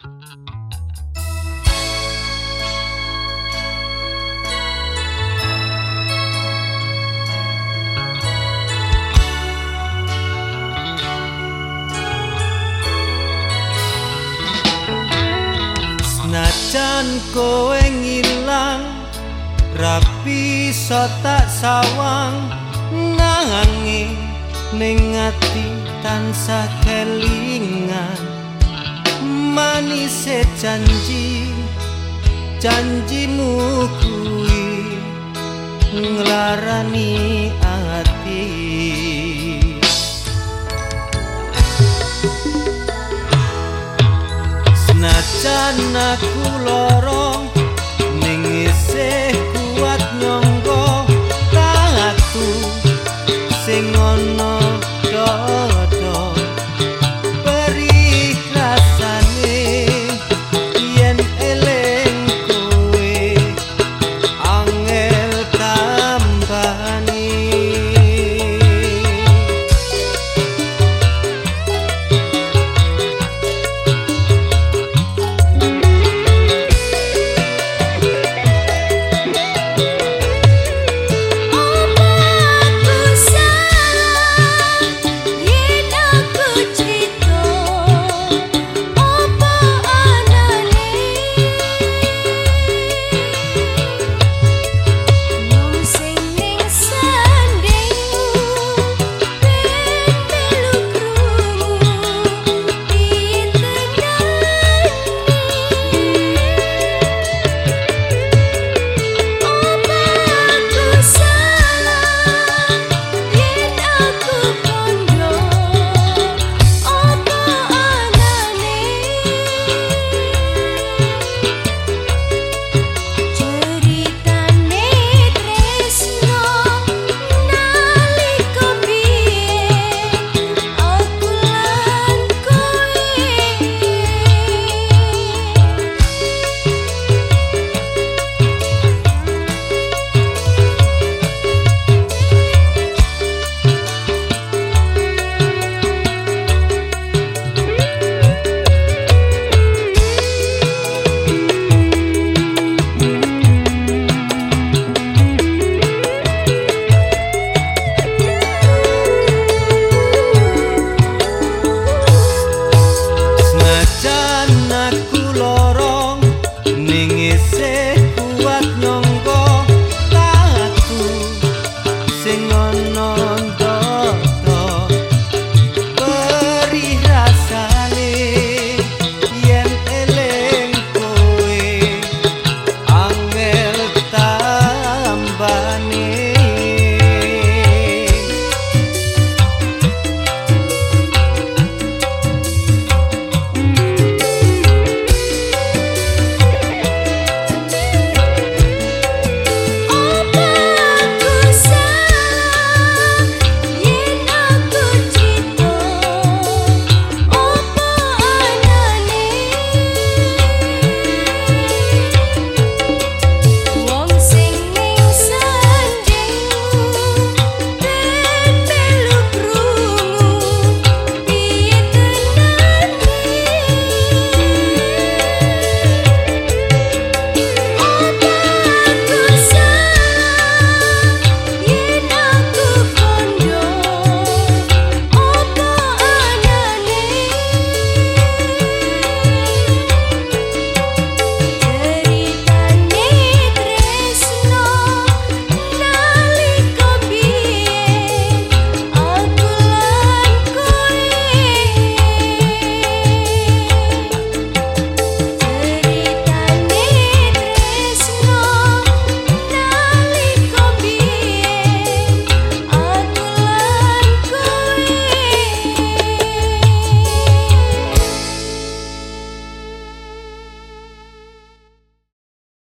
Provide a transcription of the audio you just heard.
Senajan kowe ngilang rapi tak sawang. Nanging ning ati tansah kelingan manis janji janjimu kui nglarani ati. Senajan aku lorong ning isih